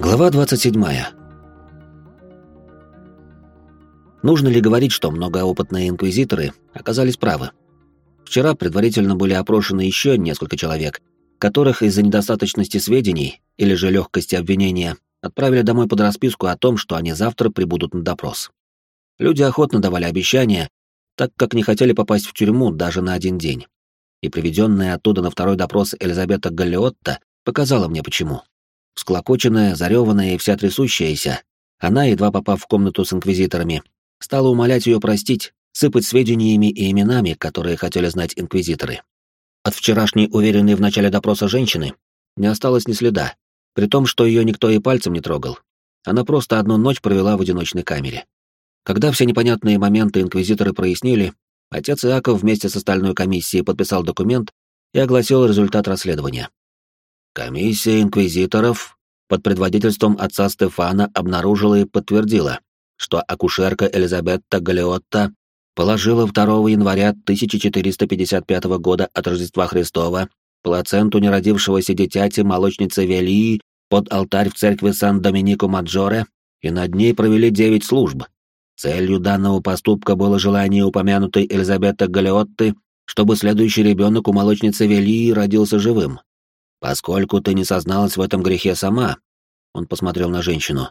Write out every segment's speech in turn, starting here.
Глава 27. Нужно ли говорить, что многоопытные инквизиторы оказались правы? Вчера предварительно были опрошены еще несколько человек, которых из-за недостаточности сведений или же легкости обвинения отправили домой под расписку о том, что они завтра прибудут на допрос. Люди охотно давали обещания, так как не хотели попасть в тюрьму даже на один день. И приведенная оттуда на второй допрос Элизабета Галлиотта показала мне почему. Всклокоченная, зареванная и вся трясущаяся, она, едва попав в комнату с инквизиторами, стала умолять ее простить, сыпать сведениями и именами, которые хотели знать инквизиторы. От вчерашней уверенной в начале допроса женщины не осталось ни следа, при том, что ее никто и пальцем не трогал. Она просто одну ночь провела в одиночной камере. Когда все непонятные моменты инквизиторы прояснили, отец Иаков вместе с остальной комиссией подписал документ и огласил результат расследования. Комиссия инквизиторов под предводительством отца Стефана обнаружила и подтвердила, что акушерка Элизабетта Галиотта положила 2 января 1455 года от Рождества Христова плаценту неродившегося дитяти молочницы Велии под алтарь в церкви Сан-Доминико Маджоре, и над ней провели девять служб. Целью данного поступка было желание упомянутой Элизабетты Галиотты, чтобы следующий ребенок у молочницы Велии родился живым. Поскольку ты не созналась в этом грехе сама, он посмотрел на женщину.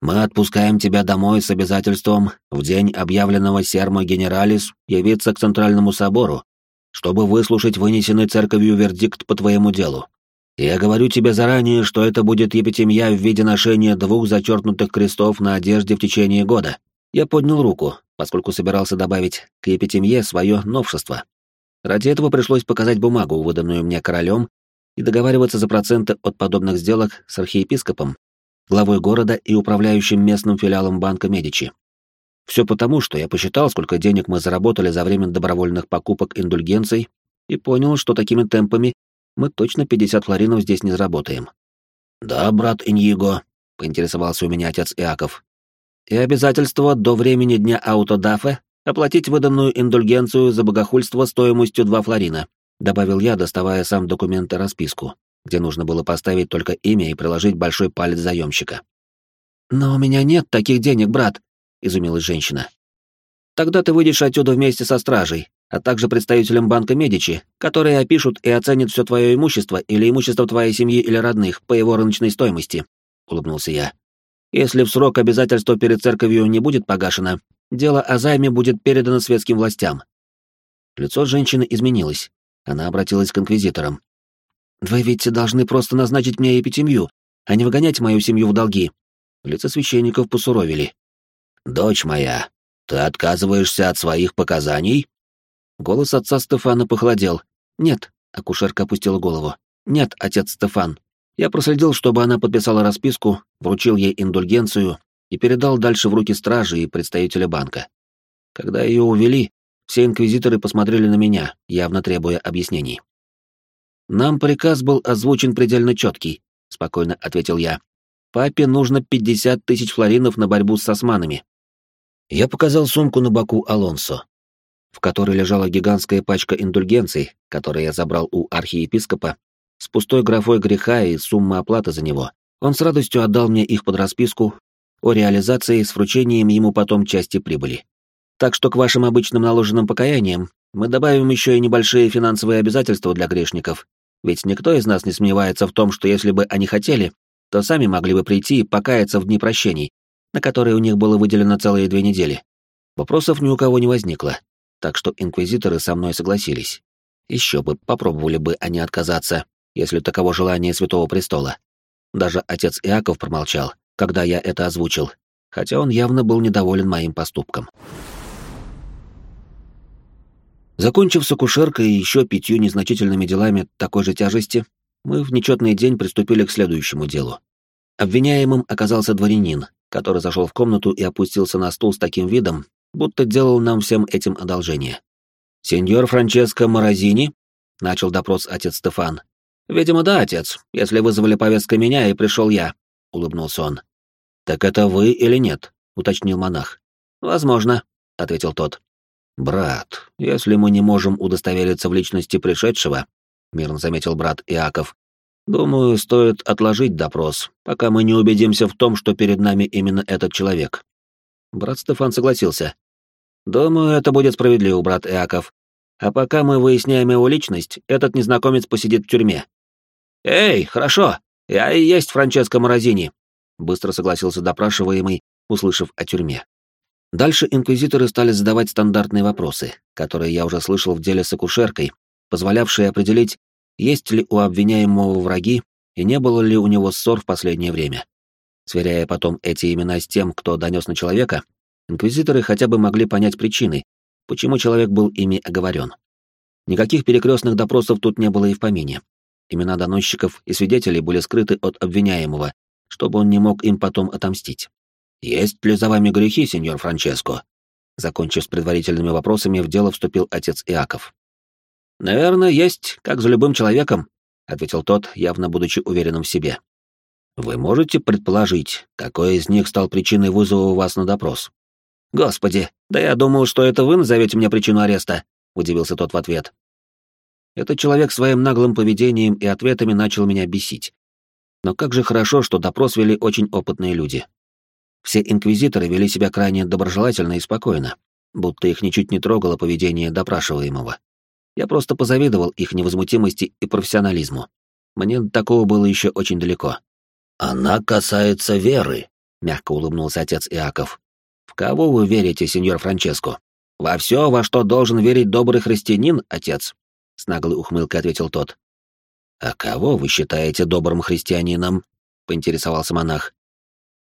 Мы отпускаем тебя домой с обязательством в день объявленного Сермо Генералис явиться к Центральному собору, чтобы выслушать вынесенный церковью вердикт по твоему делу. Я говорю тебе заранее, что это будет епитемья в виде ношения двух зачеркнутых крестов на одежде в течение года. Я поднял руку, поскольку собирался добавить к епитемье свое новшество. Ради этого пришлось показать бумагу, выданную мне королем, и договариваться за проценты от подобных сделок с архиепископом, главой города и управляющим местным филиалом банка Медичи. Все потому, что я посчитал, сколько денег мы заработали за время добровольных покупок индульгенций, и понял, что такими темпами мы точно 50 флоринов здесь не заработаем. «Да, брат Иньего», — поинтересовался у меня отец Иаков. «И обязательство до времени дня аутодафе оплатить выданную индульгенцию за богохульство стоимостью 2 флорина», добавил я, доставая сам документ и расписку, где нужно было поставить только имя и приложить большой палец заемщика. «Но у меня нет таких денег, брат», — изумилась женщина. «Тогда ты выйдешь отсюда вместе со стражей, а также представителем банка Медичи, которые опишут и оценят все твое имущество или имущество твоей семьи или родных по его рыночной стоимости», — улыбнулся я. «Если в срок обязательство перед церковью не будет погашено, дело о займе будет передано светским властям». Лицо женщины изменилось. Она обратилась к инквизиторам. «Вы ведь должны просто назначить мне эпитемию, а не выгонять мою семью в долги». Лица священников посуровили. «Дочь моя, ты отказываешься от своих показаний?» Голос отца Стефана похолодел. «Нет», — акушерка опустила голову. «Нет, отец Стефан. Я проследил, чтобы она подписала расписку, вручил ей индульгенцию и передал дальше в руки стражи и представителя банка. Когда ее увели, все инквизиторы посмотрели на меня, явно требуя объяснений. «Нам приказ был озвучен предельно четкий», — спокойно ответил я. «Папе нужно 50 тысяч флоринов на борьбу с османами». Я показал сумку на боку Алонсо, в которой лежала гигантская пачка индульгенций, которые я забрал у архиепископа, с пустой графой греха и суммы оплаты за него. Он с радостью отдал мне их под расписку о реализации с вручением ему потом части прибыли. Так что к вашим обычным наложенным покаяниям мы добавим еще и небольшие финансовые обязательства для грешников, ведь никто из нас не сомневается в том, что если бы они хотели, то сами могли бы прийти и покаяться в дни прощений, на которые у них было выделено целые две недели. Вопросов ни у кого не возникло, так что инквизиторы со мной согласились. Еще бы, попробовали бы они отказаться, если таково желание Святого Престола. Даже отец Иаков промолчал, когда я это озвучил, хотя он явно был недоволен моим поступком. Закончив с акушеркой и еще пятью незначительными делами такой же тяжести, мы в нечетный день приступили к следующему делу. Обвиняемым оказался дворянин, который зашел в комнату и опустился на стул с таким видом, будто делал нам всем этим одолжение. «Сеньор Франческо Морозини?» — начал допрос отец Стефан. «Видимо, да, отец, если вызвали повестка меня и пришел я», — улыбнулся он. «Так это вы или нет?» — уточнил монах. «Возможно», — ответил тот. «Брат, если мы не можем удостовериться в личности пришедшего», — мирно заметил брат Иаков, Думаю, стоит отложить допрос, пока мы не убедимся в том, что перед нами именно этот человек. Брат Стефан согласился. Думаю, это будет справедливо, брат Иаков. А пока мы выясняем его личность, этот незнакомец посидит в тюрьме. Эй, хорошо, я и есть Франческо Морозини, быстро согласился допрашиваемый, услышав о тюрьме. Дальше инквизиторы стали задавать стандартные вопросы, которые я уже слышал в деле с акушеркой, позволявшие определить, есть ли у обвиняемого враги и не было ли у него ссор в последнее время. Сверяя потом эти имена с тем, кто донес на человека, инквизиторы хотя бы могли понять причины, почему человек был ими оговорен. Никаких перекрестных допросов тут не было и в помине. Имена доносчиков и свидетелей были скрыты от обвиняемого, чтобы он не мог им потом отомстить. «Есть ли за вами грехи, сеньор Франческо?» Закончив с предварительными вопросами, в дело вступил отец Иаков. «Наверное, есть, как за любым человеком», — ответил тот, явно будучи уверенным в себе. «Вы можете предположить, какой из них стал причиной вызова вас на допрос?» «Господи, да я думал, что это вы назовете мне причину ареста», — удивился тот в ответ. Этот человек своим наглым поведением и ответами начал меня бесить. Но как же хорошо, что допрос вели очень опытные люди. Все инквизиторы вели себя крайне доброжелательно и спокойно, будто их ничуть не трогало поведение допрашиваемого. Я просто позавидовал их невозмутимости и профессионализму. Мне до такого было еще очень далеко. «Она касается веры», — мягко улыбнулся отец Иаков. «В кого вы верите, сеньор Франческо? Во все, во что должен верить добрый христианин, отец?» — с наглой ухмылкой ответил тот. «А кого вы считаете добрым христианином?» — поинтересовался монах.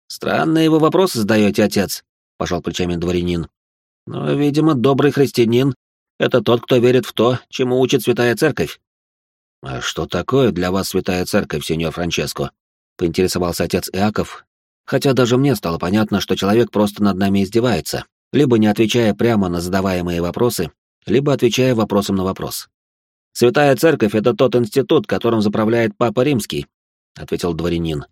«Странные вы вопросы задаете, отец», — пожал плечами дворянин. «Но, видимо, добрый христианин это тот, кто верит в то, чему учит Святая Церковь. А что такое для вас Святая Церковь, сеньор Франческо? Поинтересовался отец Иаков, хотя даже мне стало понятно, что человек просто над нами издевается, либо не отвечая прямо на задаваемые вопросы, либо отвечая вопросом на вопрос. «Святая Церковь — это тот институт, которым заправляет Папа Римский», — ответил дворянин.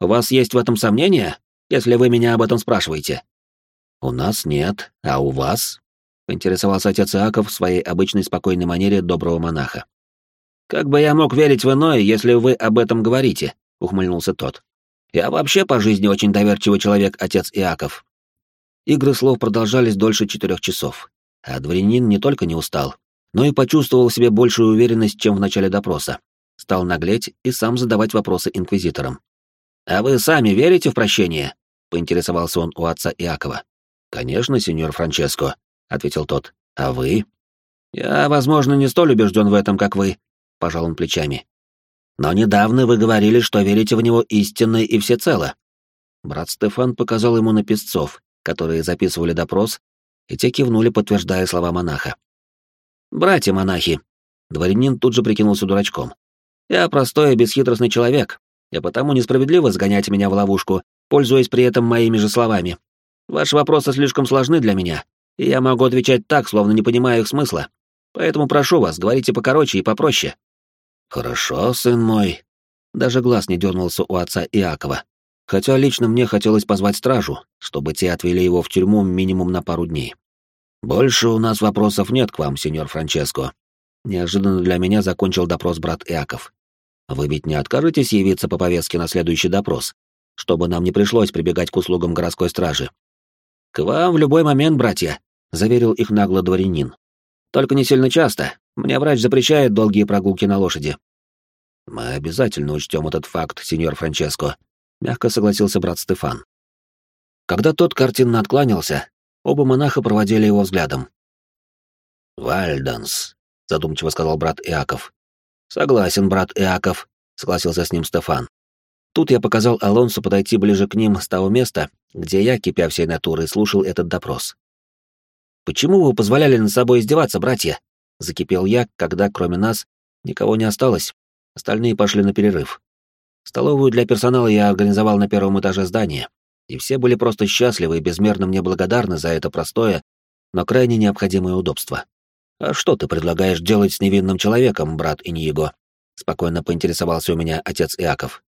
«У вас есть в этом сомнения, если вы меня об этом спрашиваете?» «У нас нет, а у вас?» — поинтересовался отец Иаков в своей обычной спокойной манере доброго монаха. «Как бы я мог верить в иное, если вы об этом говорите?» — ухмыльнулся тот. «Я вообще по жизни очень доверчивый человек, отец Иаков». Игры слов продолжались дольше четырех часов, а дворянин не только не устал, но и почувствовал в себе большую уверенность, чем в начале допроса. Стал наглеть и сам задавать вопросы инквизиторам. «А вы сами верите в прощение?» — поинтересовался он у отца Иакова. «Конечно, сеньор Франческо», — ответил тот. «А вы?» «Я, возможно, не столь убежден в этом, как вы», — пожал он плечами. «Но недавно вы говорили, что верите в него истинно и всецело». Брат Стефан показал ему на песцов, которые записывали допрос, и те кивнули, подтверждая слова монаха. «Братья-монахи», — дворянин тут же прикинулся дурачком. «Я простой и бесхитростный человек, и потому несправедливо сгонять меня в ловушку, пользуясь при этом моими же словами. Ваши вопросы слишком сложны для меня, и я могу отвечать так, словно не понимаю их смысла. Поэтому прошу вас, говорите покороче и попроще». «Хорошо, сын мой». Даже глаз не дернулся у отца Иакова. Хотя лично мне хотелось позвать стражу, чтобы те отвели его в тюрьму минимум на пару дней. «Больше у нас вопросов нет к вам, сеньор Франческо». Неожиданно для меня закончил допрос брат Иаков. «Вы ведь не откажетесь явиться по повестке на следующий допрос, чтобы нам не пришлось прибегать к услугам городской стражи?» «К вам в любой момент, братья», — заверил их нагло дворянин. «Только не сильно часто. Мне врач запрещает долгие прогулки на лошади». «Мы обязательно учтем этот факт, сеньор Франческо», — мягко согласился брат Стефан. Когда тот картинно откланялся, оба монаха проводили его взглядом. «Вальданс», — задумчиво сказал брат Иаков. «Согласен, брат Иаков», — согласился с ним Стефан. Тут я показал Алонсу подойти ближе к ним с того места, где я, кипя всей натурой, слушал этот допрос. «Почему вы позволяли над собой издеваться, братья?» — закипел я, когда, кроме нас, никого не осталось. Остальные пошли на перерыв. Столовую для персонала я организовал на первом этаже здания, и все были просто счастливы и безмерно мне благодарны за это простое, но крайне необходимое удобство. «А что ты предлагаешь делать с невинным человеком, брат Иньего?» — спокойно поинтересовался у меня отец Иаков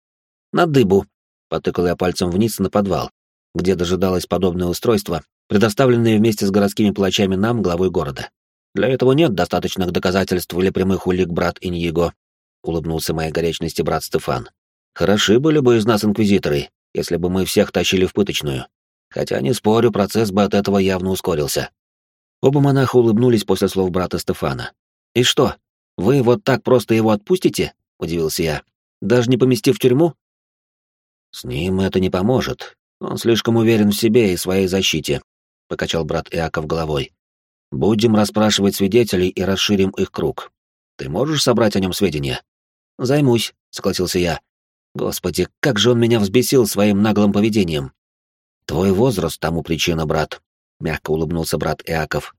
на дыбу», — потыкал я пальцем вниз на подвал, где дожидалось подобное устройство, предоставленное вместе с городскими палачами нам, главой города. Для этого нет достаточных доказательств или прямых улик, брат Иньего. улыбнулся моей горячности брат Стефан. Хороши были бы из нас инквизиторы, если бы мы всех тащили в пыточную. Хотя, не спорю, процесс бы от этого явно ускорился. Оба монаха улыбнулись после слов брата Стефана. «И что, вы вот так просто его отпустите?» — удивился я. «Даже не поместив в тюрьму?» «С ним это не поможет. Он слишком уверен в себе и своей защите», — покачал брат Иаков головой. «Будем расспрашивать свидетелей и расширим их круг. Ты можешь собрать о нем сведения?» «Займусь», — согласился я. «Господи, как же он меня взбесил своим наглым поведением!» «Твой возраст тому причина, брат», — мягко улыбнулся брат Иаков.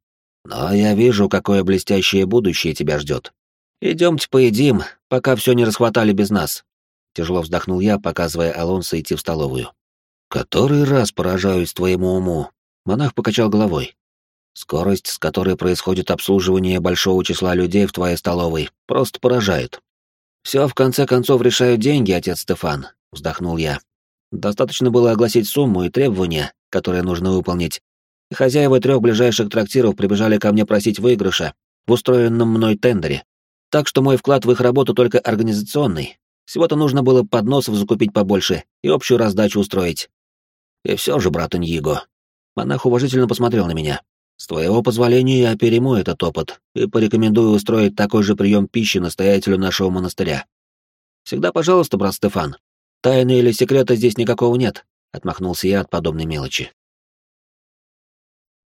«Но я вижу, какое блестящее будущее тебя ждет. Идемте поедим, пока все не расхватали без нас». Тяжело вздохнул я, показывая Алонсо идти в столовую. «Который раз поражаюсь твоему уму», — монах покачал головой. «Скорость, с которой происходит обслуживание большого числа людей в твоей столовой, просто поражает». «Все в конце концов решают деньги, отец Стефан», — вздохнул я. «Достаточно было огласить сумму и требования, которые нужно выполнить. Хозяева трех ближайших трактиров прибежали ко мне просить выигрыша в устроенном мной тендере. Так что мой вклад в их работу только организационный. Всего-то нужно было подносов закупить побольше и общую раздачу устроить. И все же, брат Иньего, монах уважительно посмотрел на меня. С твоего позволения я перейму этот опыт и порекомендую устроить такой же прием пищи настоятелю нашего монастыря. Всегда пожалуйста, брат Стефан. Тайны или секрета здесь никакого нет, отмахнулся я от подобной мелочи.